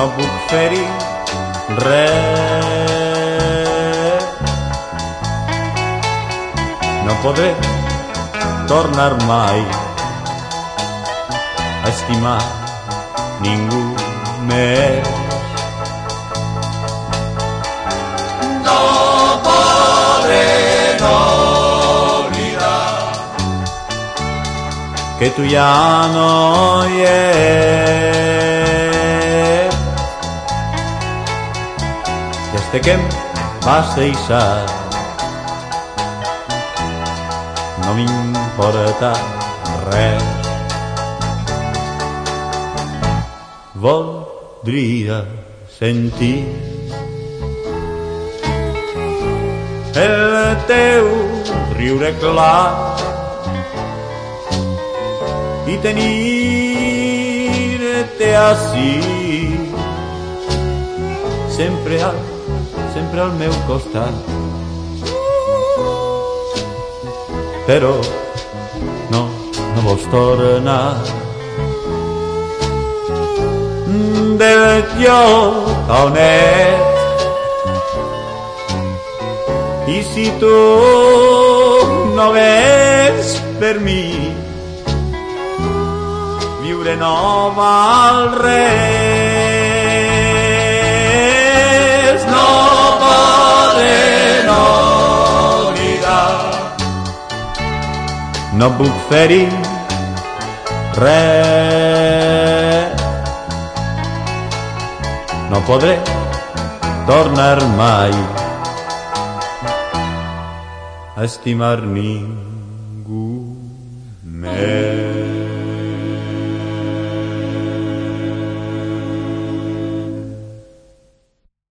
no puc fer-hi res. No podré tornar mai a estimar ningú més. No podré no oblidar que tu ja no hi ets. Des de que em vas deixar no m'importa res. Voldria sentir el teu riure clar i tenir-te així sempre al, sempre al meu costat. Però no, no vols tornar. Del lloc on ets i si tu no vens per mi viure no val res no Bugferi, re. Non potré tornar mai a stimarmi.